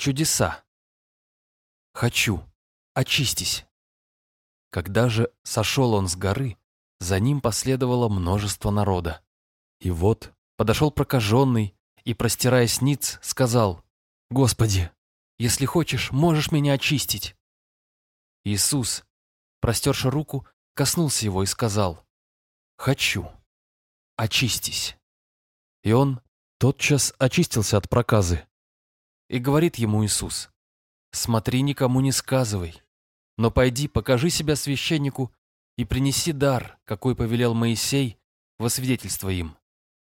чудеса. Хочу, очистись. Когда же сошел он с горы, за ним последовало множество народа. И вот подошел прокаженный и, простираясь ниц, сказал, «Господи, если хочешь, можешь меня очистить». Иисус, простерши руку, коснулся его и сказал, «Хочу, очистись». И он тотчас очистился от проказы. И говорит ему Иисус, «Смотри, никому не сказывай, но пойди, покажи себя священнику и принеси дар, какой повелел Моисей, во свидетельство им».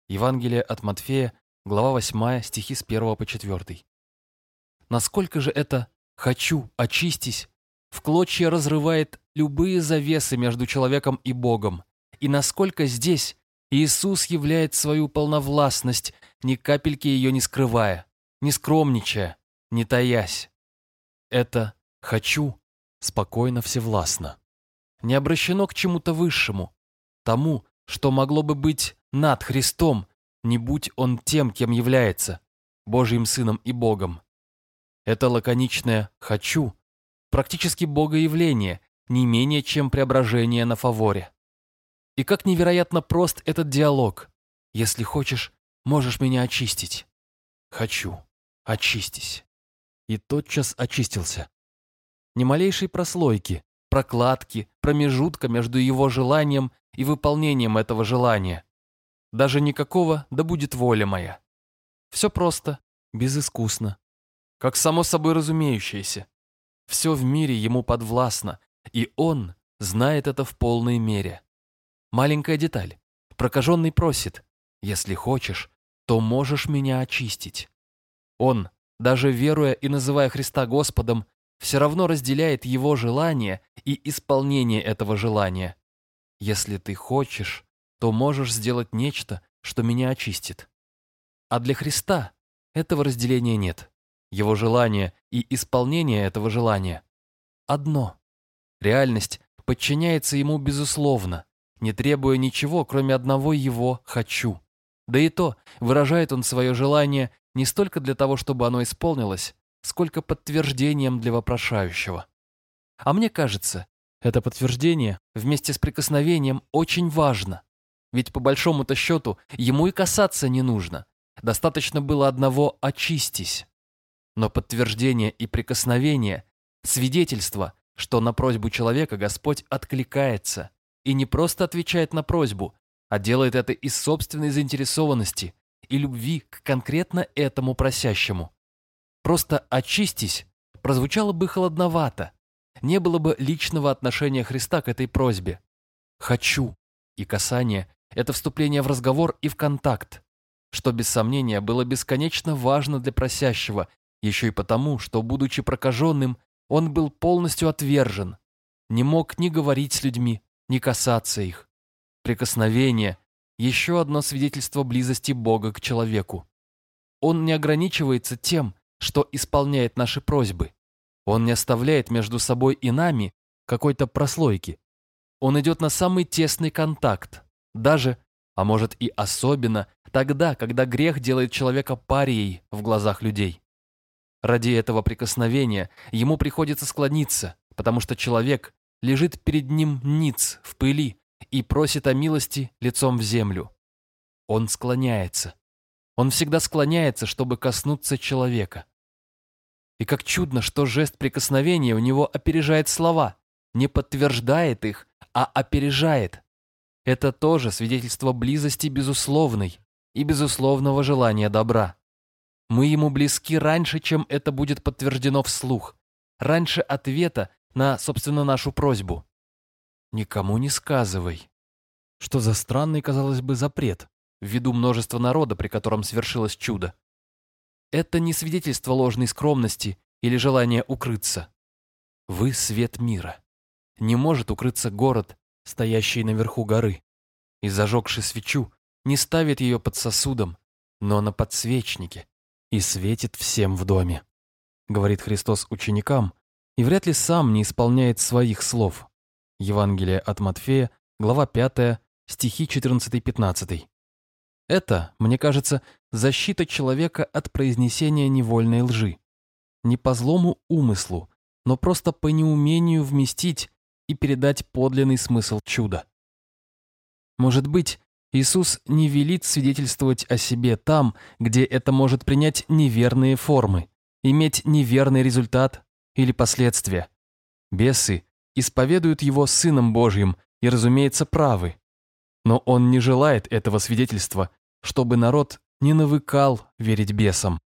Евангелие от Матфея, глава 8, стихи с 1 по 4. Насколько же это «хочу, очистись» в клочья разрывает любые завесы между человеком и Богом, и насколько здесь Иисус являет свою полновластность, ни капельки ее не скрывая, не скромничая, не таясь. Это «хочу» спокойно всевластно. Не обращено к чему-то высшему, тому, что могло бы быть над Христом, не будь он тем, кем является, Божьим Сыном и Богом. Это лаконичное «хочу» практически богоявление, не менее чем преображение на фаворе. И как невероятно прост этот диалог. Если хочешь, можешь меня очистить. Хочу. Очистись. И тотчас очистился. Ни малейшей прослойки, прокладки, промежутка между его желанием и выполнением этого желания. Даже никакого «да будет воля моя». Все просто, безыскусно. Как само собой разумеющееся. Все в мире ему подвластно, и он знает это в полной мере. Маленькая деталь. Прокаженный просит, если хочешь, то можешь меня очистить. Он, даже веруя и называя Христа Господом, все равно разделяет его желание и исполнение этого желания. Если ты хочешь, то можешь сделать нечто, что меня очистит. А для Христа этого разделения нет. Его желание и исполнение этого желания одно. Реальность подчиняется ему безусловно, не требуя ничего, кроме одного его «хочу». Да и то, выражает он свое желание не столько для того, чтобы оно исполнилось, сколько подтверждением для вопрошающего. А мне кажется, это подтверждение вместе с прикосновением очень важно. Ведь по большому-то счету ему и касаться не нужно. Достаточно было одного «очистись». Но подтверждение и прикосновение – свидетельство, что на просьбу человека Господь откликается, и не просто отвечает на просьбу, а делает это из собственной заинтересованности и любви к конкретно этому просящему. Просто «очистись» прозвучало бы холодновато, не было бы личного отношения Христа к этой просьбе. «Хочу» и касание – это вступление в разговор и в контакт, что без сомнения было бесконечно важно для просящего, еще и потому, что, будучи прокаженным, он был полностью отвержен, не мог ни говорить с людьми, не касаться их. Прикосновение – еще одно свидетельство близости Бога к человеку. Он не ограничивается тем, что исполняет наши просьбы. Он не оставляет между собой и нами какой-то прослойки. Он идет на самый тесный контакт, даже, а может и особенно, тогда, когда грех делает человека парией в глазах людей. Ради этого прикосновения ему приходится склониться, потому что человек лежит перед ним ниц в пыли и просит о милости лицом в землю. Он склоняется. Он всегда склоняется, чтобы коснуться человека. И как чудно, что жест прикосновения у него опережает слова, не подтверждает их, а опережает. Это тоже свидетельство близости безусловной и безусловного желания добра. Мы ему близки раньше, чем это будет подтверждено вслух, раньше ответа на, собственно, нашу просьбу. Никому не сказывай. Что за странный, казалось бы, запрет, ввиду множества народа, при котором свершилось чудо. Это не свидетельство ложной скромности или желания укрыться. Вы — свет мира. Не может укрыться город, стоящий наверху горы. И зажегший свечу, не ставит ее под сосудом, но на подсвечнике, и светит всем в доме. Говорит Христос ученикам, и вряд ли сам не исполняет своих слов. Евангелие от Матфея, глава 5, стихи 14-15. Это, мне кажется, защита человека от произнесения невольной лжи. не по злому умыслу, но просто по неумению вместить и передать подлинный смысл чуда. Может быть, Иисус не велит свидетельствовать о себе там, где это может принять неверные формы, иметь неверный результат или последствия. Бесы исповедуют его Сыном Божьим и, разумеется, правы. Но он не желает этого свидетельства, чтобы народ не навыкал верить бесам.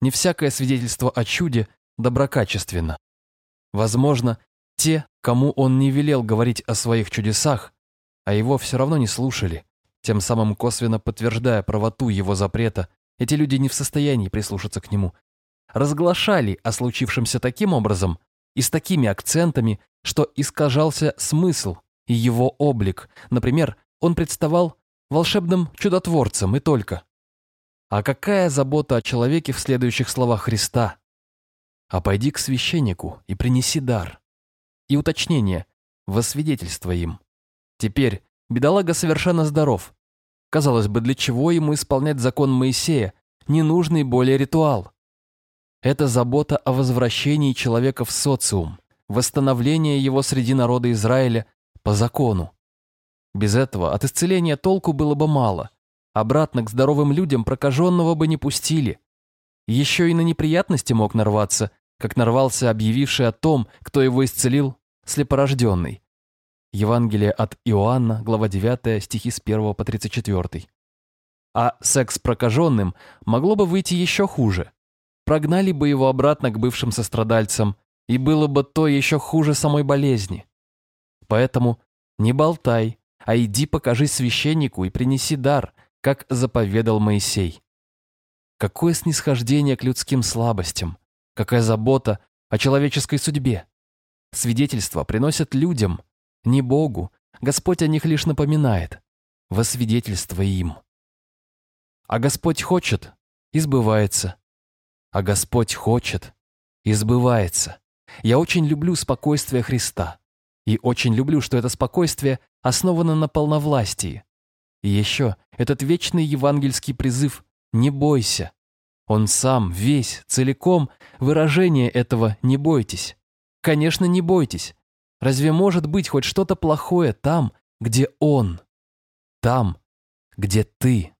Не всякое свидетельство о чуде доброкачественно. Возможно, те, кому он не велел говорить о своих чудесах, а его все равно не слушали, тем самым косвенно подтверждая правоту его запрета, эти люди не в состоянии прислушаться к нему, разглашали о случившемся таким образом и с такими акцентами, что искажался смысл и его облик. Например, он представал волшебным чудотворцем и только. А какая забота о человеке в следующих словах Христа? «А пойди к священнику и принеси дар». И уточнение «во свидетельство им». Теперь бедолага совершенно здоров. Казалось бы, для чего ему исполнять закон Моисея, ненужный более ритуал? Это забота о возвращении человека в социум, восстановление его среди народа Израиля по закону. Без этого от исцеления толку было бы мало. Обратно к здоровым людям прокаженного бы не пустили. Еще и на неприятности мог нарваться, как нарвался объявивший о том, кто его исцелил, слепорожденный. Евангелие от Иоанна, глава 9, стихи с 1 по 34. А секс прокаженным могло бы выйти еще хуже. Прогнали бы его обратно к бывшим сострадальцам, и было бы то еще хуже самой болезни. Поэтому не болтай, а иди покажи священнику и принеси дар, как заповедал Моисей. Какое снисхождение к людским слабостям, какая забота о человеческой судьбе. Свидетельства приносят людям, не Богу, Господь о них лишь напоминает, во свидетельство им. А Господь хочет, и сбывается. А Господь хочет, и сбывается. Я очень люблю спокойствие Христа. И очень люблю, что это спокойствие основано на полновластии. И еще этот вечный евангельский призыв «не бойся». Он сам, весь, целиком, выражение этого «не бойтесь». Конечно, не бойтесь. Разве может быть хоть что-то плохое там, где Он? Там, где ты?